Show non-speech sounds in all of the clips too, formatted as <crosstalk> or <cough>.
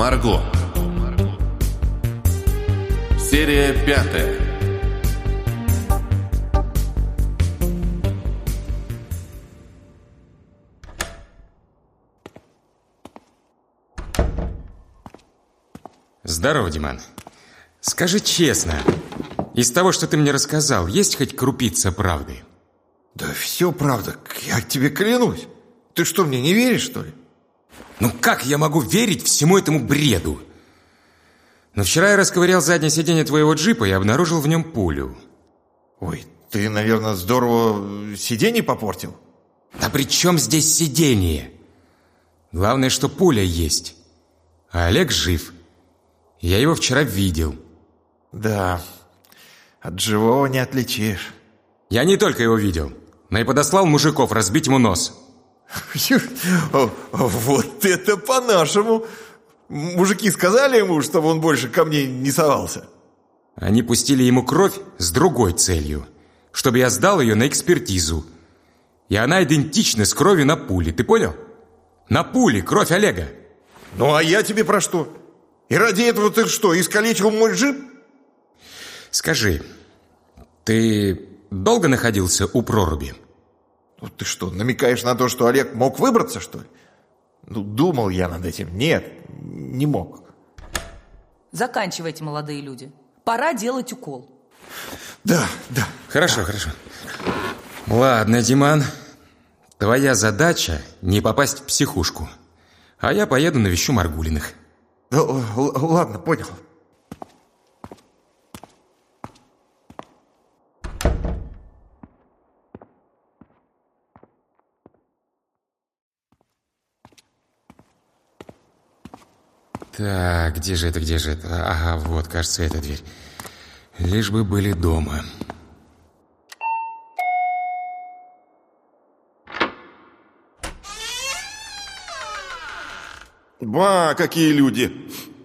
Марго. Серия пятая. Здорово, Диман. Скажи честно, из того, что ты мне рассказал, есть хоть крупица правды? Да все правда, я тебе клянусь. Ты что, мне не веришь, что ли? Ну как я могу верить всему этому бреду? Но вчера я расковырял заднее сиденье твоего джипа и обнаружил в нем пулю. Ой, ты, наверное, здорово сиденье попортил? Да при чем здесь сиденье? Главное, что пуля есть. А Олег жив. Я его вчера видел. Да, от живого не отличишь. Я не только его видел, но и подослал мужиков разбить ему нос. Вот это по-нашему! Мужики сказали ему, чтобы он больше ко мне не совался? Они пустили ему кровь с другой целью, чтобы я сдал ее на экспертизу. И она идентична с кровью на пуле, ты понял? На пуле кровь Олега. Ну а я тебе про что? И ради этого ты что, искалечил мой джип? Скажи, ты долго находился у проруби? Ну ты что, намекаешь на то, что Олег мог выбраться, что ли? Ну, думал я над этим. Нет, не мог. Заканчивайте, молодые люди. Пора делать укол. Да, да. Хорошо, да. хорошо. Ладно, Диман. Твоя задача не попасть в психушку. А я поеду навещу Маргулиных. Да, ладно, понял. Так, где же это, где же это? Ага, вот, кажется, эта дверь. Лишь бы были дома. Ба, какие люди!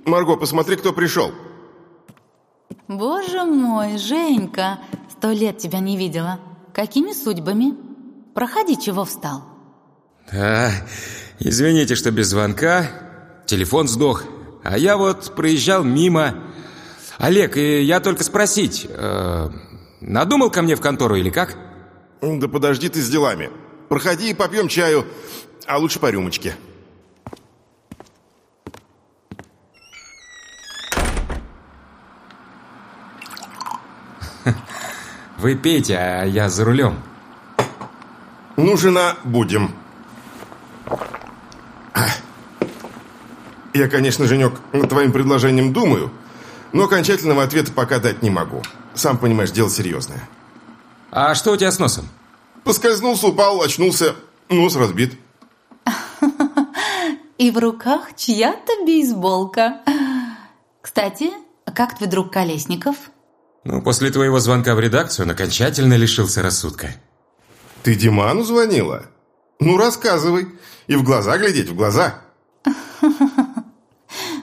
Марго, посмотри, кто пришел. Боже мой, Женька, сто лет тебя не видела. Какими судьбами? Проходи, чего встал? Да, извините, что без звонка. Телефон сдох. А я вот проезжал мимо. Олег, я только спросить, э, надумал ко мне в контору или как? Да подожди ты с делами. Проходи и попьем чаю, а лучше по рюмочке. <laughs> Вы пейте, а я за рулем. Ну, жена, будем. Я, конечно, Женек, над твоим предложением думаю, но окончательного ответа пока дать не могу. Сам понимаешь, дело серьезное. А что у тебя с носом? Поскользнулся, упал, очнулся, нос разбит. <laughs> И в руках чья-то бейсболка. Кстати, как твой друг Колесников? Ну, после твоего звонка в редакцию он окончательно лишился рассудка. Ты Диману звонила? Ну, рассказывай. И в глаза глядеть, в глаза.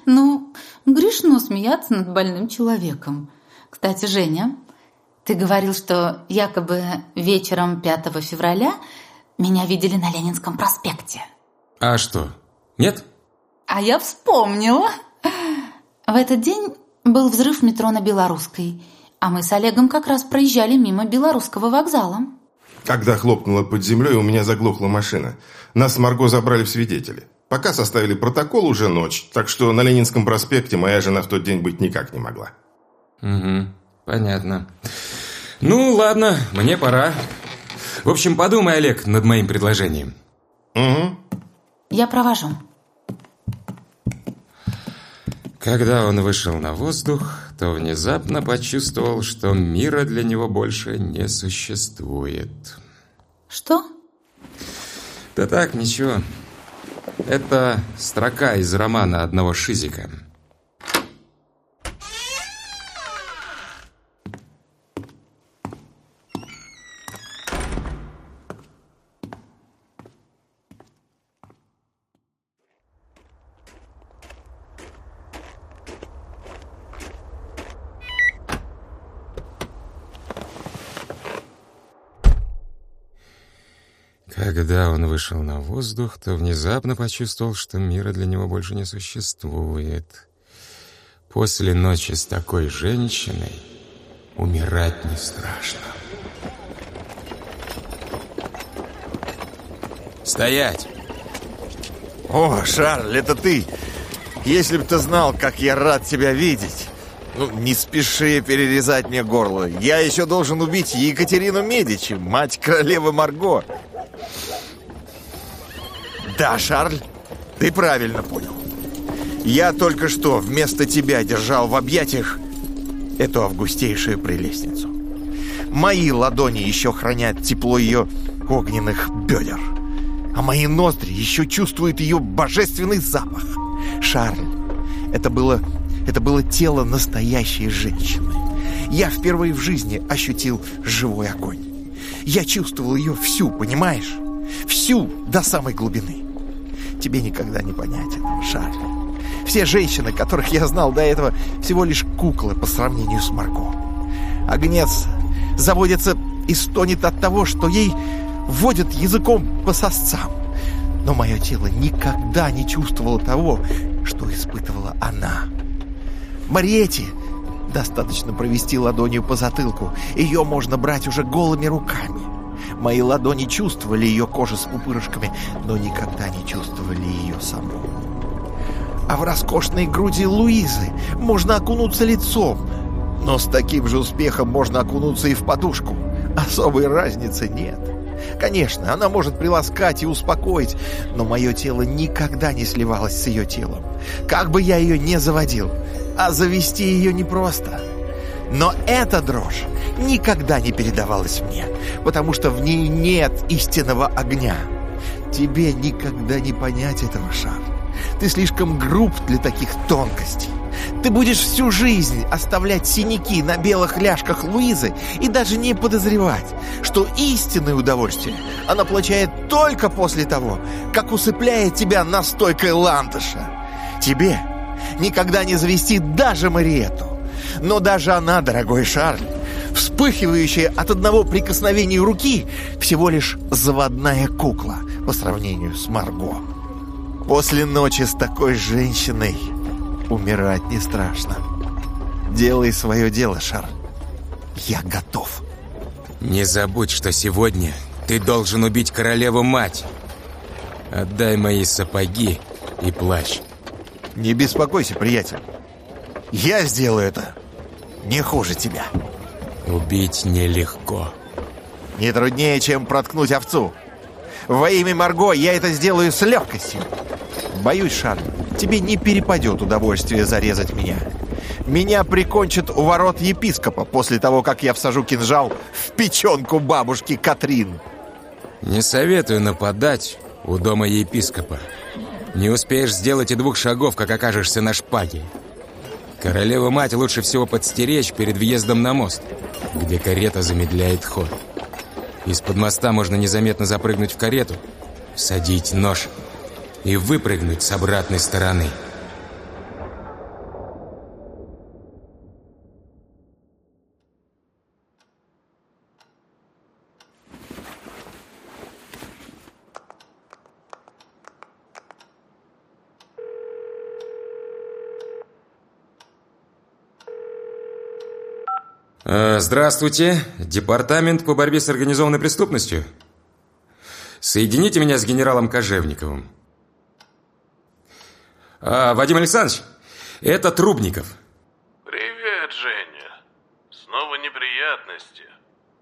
Ну, смеяться над больным человеком. Кстати, Женя, ты говорил, что якобы вечером 5 февраля меня видели на Ленинском проспекте. А что, нет? А я вспомнила. В этот день был взрыв метро на Белорусской, а мы с Олегом как раз проезжали мимо Белорусского вокзала. Когда хлопнула под землей, у меня заглохла машина. Нас с Марго забрали в свидетели. Пока составили протокол, уже ночь, так что на Ленинском проспекте моя жена в тот день быть никак не могла. Угу, понятно. Ну, ладно, мне пора. В общем, подумай, Олег, над моим предложением. Угу. Я провожу. Когда он вышел на воздух, то внезапно почувствовал, что мира для него больше не существует. Что? Да так, ничего. Это строка из романа одного Шизика. Вышел на воздух, то внезапно почувствовал, что мира для него больше не существует. После ночи с такой женщиной умирать не страшно. Стоять! О, Шарль, это ты! Если бы ты знал, как я рад тебя видеть. Ну, не спеши перерезать мне горло. Я еще должен убить Екатерину Медичи, мать королевы Марго. Да, Шарль, ты правильно понял. Я только что вместо тебя держал в объятиях эту августейшую прелестницу. Мои ладони еще хранят тепло ее огненных бедер, а мои ноздри еще чувствуют ее божественный запах. Шарль, это было, это было тело настоящей женщины. Я впервые в жизни ощутил живой огонь. Я чувствовал ее всю, понимаешь? Всю до самой глубины. Тебе никогда не этого, Шарль. Все женщины, которых я знал до этого, всего лишь куклы по сравнению с Марго. Агнец заводится и стонет от того, что ей вводят языком по сосцам. Но мое тело никогда не чувствовало того, что испытывала она. Мариетте достаточно провести ладонью по затылку. Ее можно брать уже голыми руками. Мои ладони чувствовали ее кожу с пупырышками, но никогда не чувствовали ее саму. А в роскошной груди Луизы можно окунуться лицом, но с таким же успехом можно окунуться и в подушку. Особой разницы нет. Конечно, она может приласкать и успокоить, но мое тело никогда не сливалось с ее телом. Как бы я ее не заводил, а завести ее непросто. Но эта дрожь никогда не передавалась мне, потому что в ней нет истинного огня. Тебе никогда не понять этого, Шар. Ты слишком груб для таких тонкостей. Ты будешь всю жизнь оставлять синяки на белых ляжках Луизы и даже не подозревать, что истинное удовольствие она получает только после того, как усыпляет тебя настойкой ландыша. Тебе никогда не завести даже Мариету. Но даже она, дорогой Шарль, вспыхивающая от одного прикосновения руки, всего лишь заводная кукла по сравнению с Марго. После ночи с такой женщиной умирать не страшно. Делай свое дело, Шарль. Я готов. Не забудь, что сегодня ты должен убить королеву-мать. Отдай мои сапоги и плащ. Не беспокойся, приятель. Я сделаю это не хуже тебя. Убить нелегко. Не труднее, чем проткнуть овцу. Во имя Марго я это сделаю с легкостью. Боюсь, Шарль, тебе не перепадет удовольствие зарезать меня. Меня прикончат у ворот епископа после того, как я всажу кинжал в печенку бабушки Катрин. Не советую нападать у дома епископа. Не успеешь сделать и двух шагов, как окажешься на шпаге. Королеву-мать лучше всего подстеречь перед въездом на мост, где карета замедляет ход. Из-под моста можно незаметно запрыгнуть в карету, всадить нож и выпрыгнуть с обратной стороны. Здравствуйте, департамент по борьбе с организованной преступностью. Соедините меня с генералом Кожевниковым. А, Вадим Александрович, это Трубников. Привет, Женя. Снова неприятности.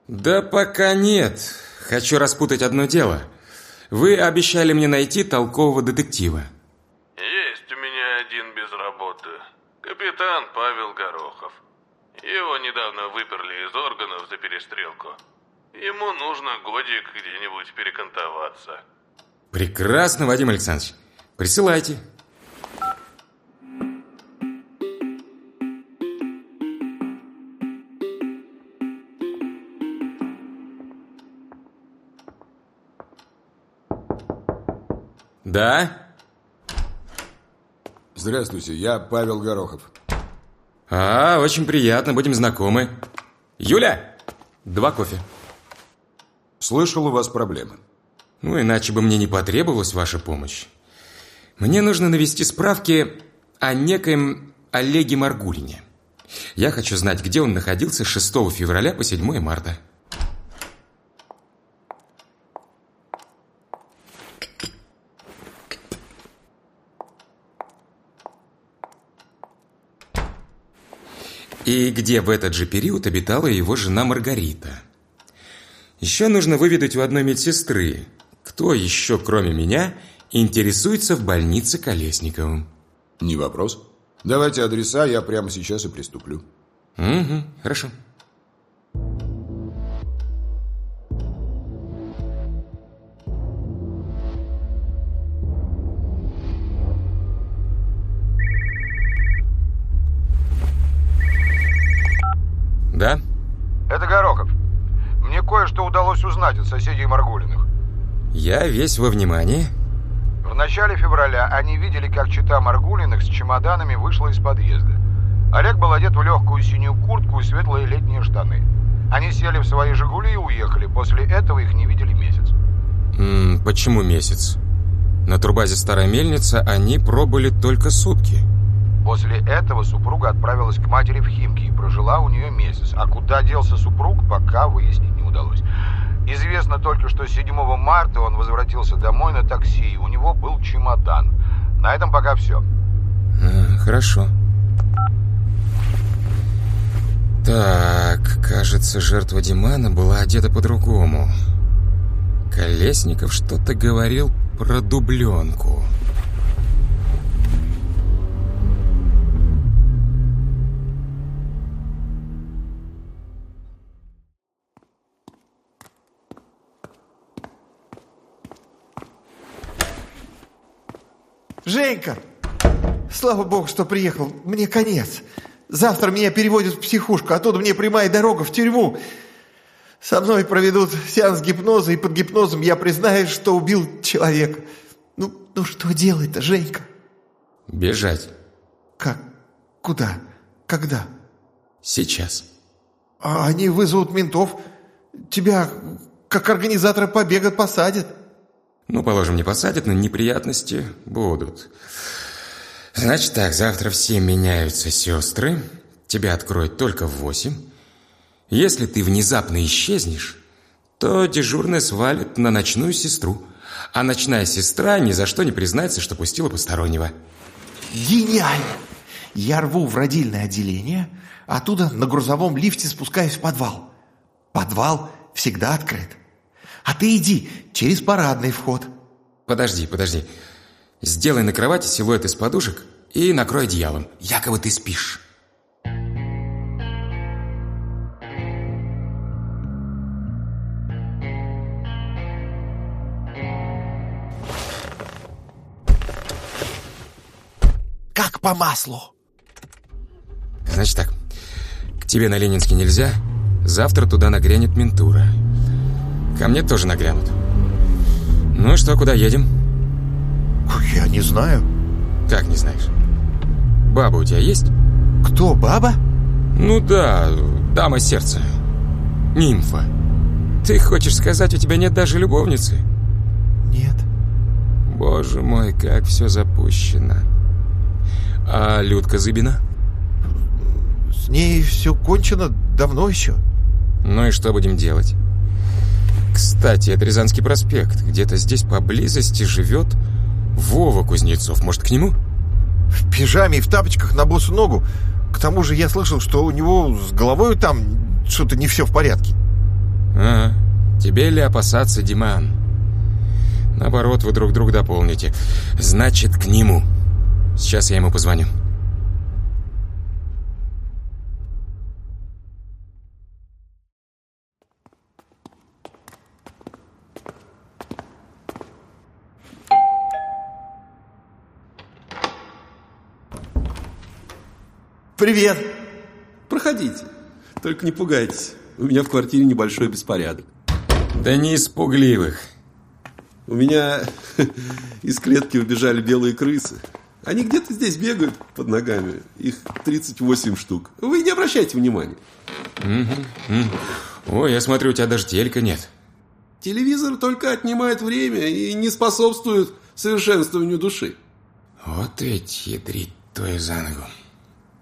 Да пока нет. Хочу распутать одно дело. Вы обещали мне найти толкового детектива. Есть у меня один без работы. Капитан Павел Горохов. Его недавно выперли из органов за перестрелку. Ему нужно годик где-нибудь перекантоваться. Прекрасно, Вадим Александрович. Присылайте. Да? Здравствуйте, я Павел Горохов. А, очень приятно, будем знакомы. Юля, два кофе. Слышал, у вас проблемы. Ну, иначе бы мне не потребовалась ваша помощь. Мне нужно навести справки о некоем Олеге Маргулине. Я хочу знать, где он находился с 6 февраля по 7 марта. И где в этот же период обитала его жена Маргарита. Еще нужно выведать у одной медсестры, кто еще, кроме меня, интересуется в больнице Колесниковым. Не вопрос. Давайте адреса, я прямо сейчас и приступлю. Угу, хорошо. Узнать от соседей Маргулиных. Я весь во внимании. В начале февраля они видели, как чита Маргулиных с чемоданами вышла из подъезда. Олег был одет в легкую синюю куртку и светлые летние штаны. Они сели в свои «Жигули» и уехали. После этого их не видели месяц. М -м, почему месяц? На турбазе «Старая мельница» они пробыли только сутки. После этого супруга отправилась к матери в Химки и прожила у нее месяц. А куда делся супруг, пока выяснить не удалось. Известно только, что 7 марта он возвратился домой на такси, у него был чемодан. На этом пока все. А, хорошо. Так, кажется, жертва Димана была одета по-другому. Колесников что-то говорил про дубленку. Женька! Слава богу, что приехал. Мне конец. Завтра меня переводят в психушку, оттуда мне прямая дорога в тюрьму. Со мной проведут сеанс гипноза, и под гипнозом я признаюсь, что убил человека. Ну, ну что делать-то, Женька? Бежать. Как? Куда? Когда? Сейчас. А они вызовут ментов. Тебя, как организатора побега, посадят. Ну, положим, не посадят, но неприятности будут. Значит так, завтра все меняются сестры. Тебя откроют только в восемь. Если ты внезапно исчезнешь, то дежурная свалит на ночную сестру. А ночная сестра ни за что не признается, что пустила постороннего. Гениально! Я рву в родильное отделение, оттуда на грузовом лифте спускаюсь в подвал. Подвал всегда открыт. А ты иди через парадный вход. Подожди, подожди. Сделай на кровати силуэт из подушек и накрой одеялом. Якобы ты спишь. Как по маслу. Значит так. К тебе на Ленинский нельзя. Завтра туда нагрянет ментура. Ко мне тоже наглянут. Ну что, куда едем? Я не знаю. Как не знаешь? Баба у тебя есть? Кто, баба? Ну да, дама сердца. Нимфа. Ты хочешь сказать, у тебя нет даже любовницы? Нет. Боже мой, как все запущено. А Людка Зыбина? С ней все кончено давно еще. Ну и что будем делать? Кстати, это Рязанский проспект. Где-то здесь поблизости живет Вова Кузнецов. Может, к нему? В пижаме и в тапочках на босу ногу. К тому же я слышал, что у него с головой там что-то не все в порядке. Ага. Тебе ли опасаться, Диман? Наоборот, вы друг друга дополните. Значит, к нему. Сейчас я ему позвоню. Привет. Проходите. Только не пугайтесь. У меня в квартире небольшой беспорядок. Да не испугливых. У меня <laughs> из клетки убежали белые крысы. Они где-то здесь бегают под ногами. Их 38 штук. Вы не обращайте внимания. Ой, я смотрю, у тебя даже телька нет. Телевизор только отнимает время и не способствует совершенствованию души. Вот ведь ядрить твою за ногу.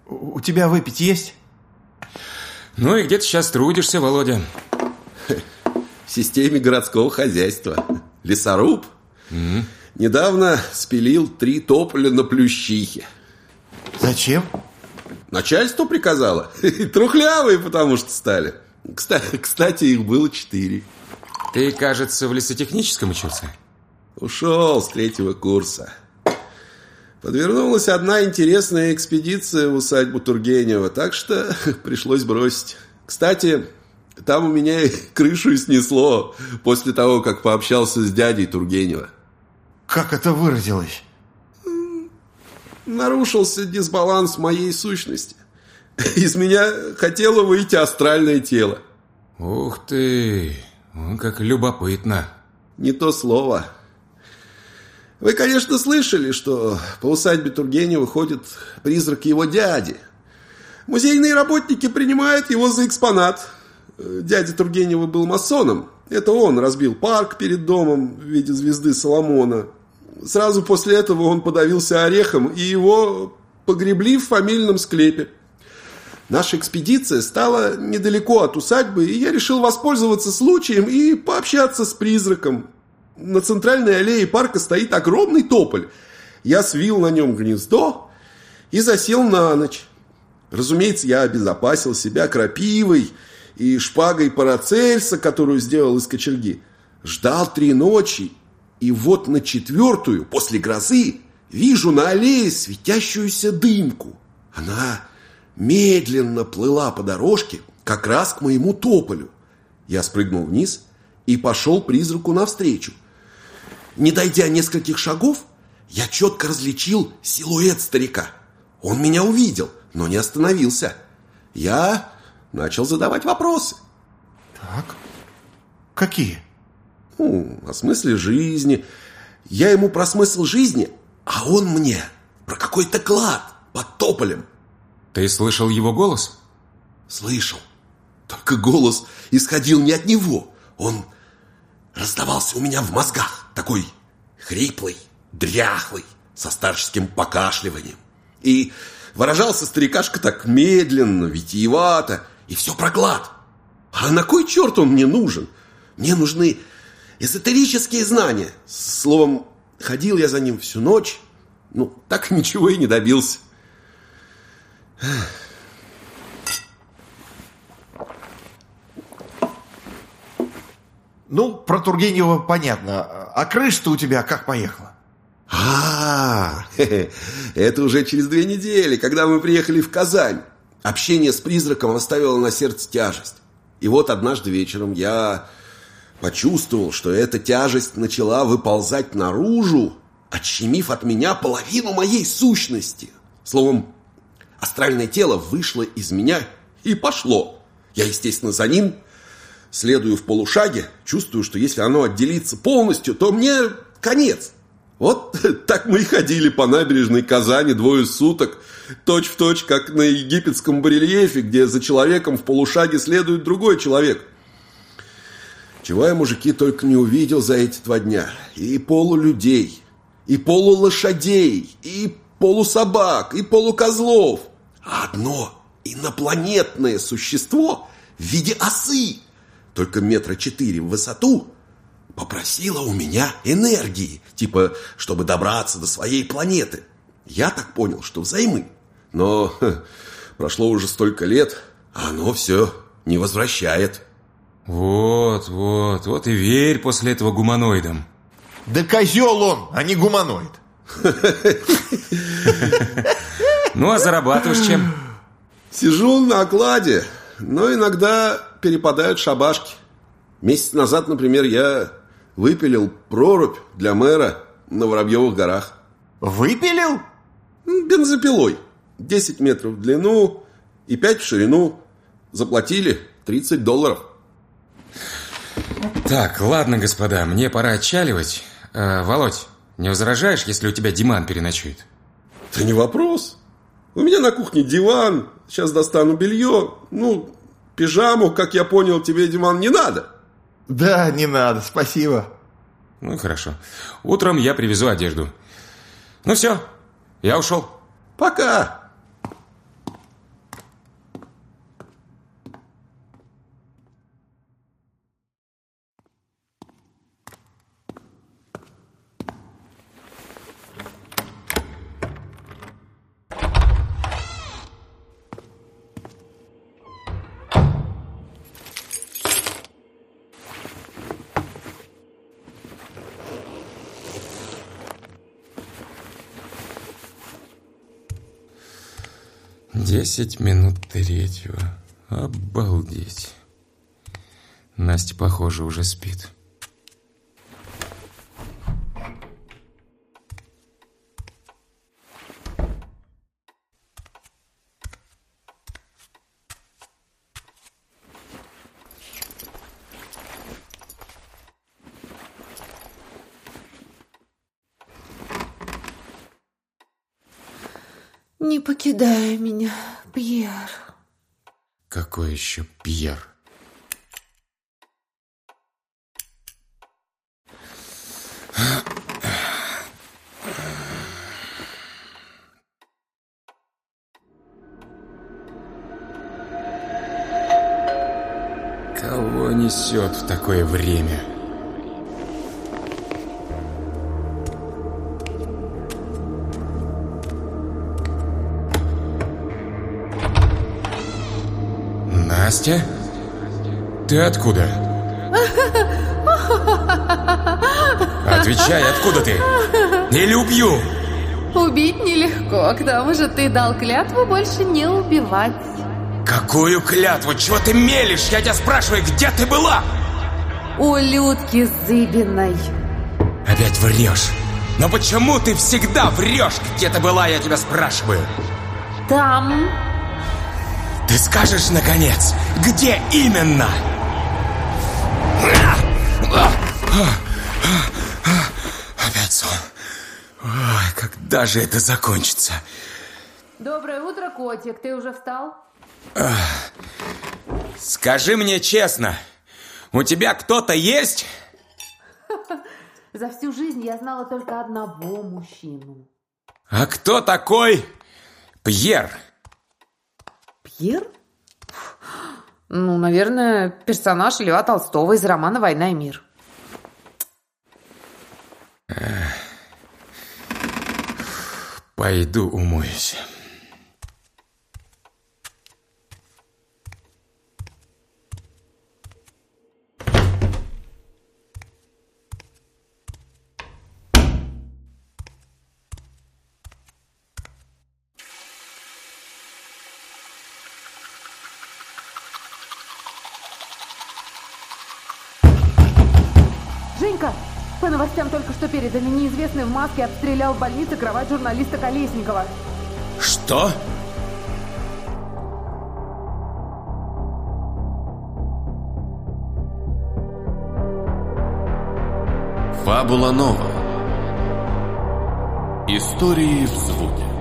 У тебя выпить есть? Ну и где ты сейчас трудишься, Володя? В системе городского хозяйства. Лесоруб. Недавно спилил три тополя на плющихе. Зачем? Начальство приказало. <laughs> Трухлявые потому что стали. Кстати, кстати, их было четыре. Ты, кажется, в лесотехническом учился? Ушел с третьего курса. Подвернулась одна интересная экспедиция в усадьбу Тургенева, так что <laughs> пришлось бросить. Кстати, там у меня и <laughs> крышу и снесло после того, как пообщался с дядей Тургенева. Как это выразилось? Нарушился дисбаланс моей сущности. <laughs> Из меня хотело выйти астральное тело. Ух ты, как любопытно. Не то слово. Вы, конечно, слышали, что по усадьбе Тургенева ходит призрак его дяди. Музейные работники принимают его за экспонат. Дядя Тургенева был масоном. Это он разбил парк перед домом в виде звезды Соломона. Сразу после этого он подавился орехом, и его погребли в фамильном склепе. Наша экспедиция стала недалеко от усадьбы, и я решил воспользоваться случаем и пообщаться с призраком. На центральной аллее парка стоит огромный тополь. Я свил на нем гнездо и засел на ночь. Разумеется, я обезопасил себя крапивой и шпагой Парацельса, которую сделал из кочерги. Ждал три ночи, и вот на четвертую, после грозы, вижу на аллее светящуюся дымку. Она медленно плыла по дорожке как раз к моему тополю. Я спрыгнул вниз и пошел призраку навстречу. Не дойдя нескольких шагов, я четко различил силуэт старика. Он меня увидел, но не остановился. Я начал задавать вопросы. Так. Какие? Ну, о смысле жизни. Я ему про смысл жизни, а он мне про какой-то клад под тополем. Ты слышал его голос? Слышал. Только голос исходил не от него. Он раздавался у меня в мозгах. Такой хриплый, дряхлый, со старческим покашливанием. И выражался старикашка так медленно, витиевато, и все про клад. А на кой черт он мне нужен? Мне нужны эзотерические знания. Словом, ходил я за ним всю ночь, ну, так <laughs> ничего и не добился. Ну, про Тургенева понятно. А крыша-то у тебя как поехала? А, <laughs> это уже через две недели, когда мы приехали в Казань. Общение с призраком оставило на сердце тяжесть. И вот однажды вечером я почувствовал, что эта тяжесть начала выползать наружу, отщемив от меня половину моей сущности. Словом, астральное тело вышло из меня и пошло. Я, естественно, за ним следую в полушаге, чувствую, что если оно отделится полностью, то мне конец. Вот <laughs> так мы и ходили по набережной Казани двое суток, точь в точь, как на египетском барельефе, где за человеком в полушаге следует другой человек. Чего я, мужики, только не увидел за эти два дня. И полулюдей, и полулошадей, и полусобак, и полукозлов. А одно инопланетное существо в виде осы, только метра четыре в высоту, попросила у меня энергии, типа, чтобы добраться до своей планеты. Я так понял, что взаймы. Но ха, прошло уже столько лет, а оно все не возвращает. Вот, вот, вот и верь после этого гуманоидам. Да козел он, а не гуманоид. Ну, а зарабатываешь чем? Сижу на окладе, но иногда перепадают шабашки. Месяц назад, например, я выпилил прорубь для мэра на Воробьевых горах. Выпилил? Бензопилой. 10 метров в длину и 5 в ширину. Заплатили 30 долларов. Так, ладно, господа, мне пора отчаливать. Э, Володь, не возражаешь, если у тебя Диман переночует? Да не вопрос. У меня на кухне диван. Сейчас достану белье. Ну, пижаму, как я понял, тебе, Диман, не надо. Да, не надо, спасибо. Ну хорошо. Утром я привезу одежду. Ну все, я ушел. Пока. Десять минут третьего. Обалдеть. Настя, похоже, уже спит. Покидай меня, Пьер. Какой еще Пьер? Кого несет в такое время? Настя? Ты откуда? Отвечай, откуда ты? Или убью? Убить нелегко, к тому же ты дал клятву больше не убивать. Какую клятву? Чего ты мелешь? Я тебя спрашиваю, где ты была? У Людки Зыбиной. Опять врешь. Но почему ты всегда врешь? Где ты была, я тебя спрашиваю? Там Ты скажешь, наконец, где именно? Опять сон. Ой, когда же это закончится? Доброе утро, котик. Ты уже встал? Скажи мне честно, у тебя кто-то есть? За всю жизнь я знала только одного мужчину. А кто такой Пьер? Пьер? Ну, наверное, персонаж Льва Толстого из романа «Война и мир». Пойду умоюсь. Женька, по новостям только что передали, неизвестный в маске обстрелял в больнице кровать журналиста Колесникова. Что? Фабула Нова. Истории в звуке.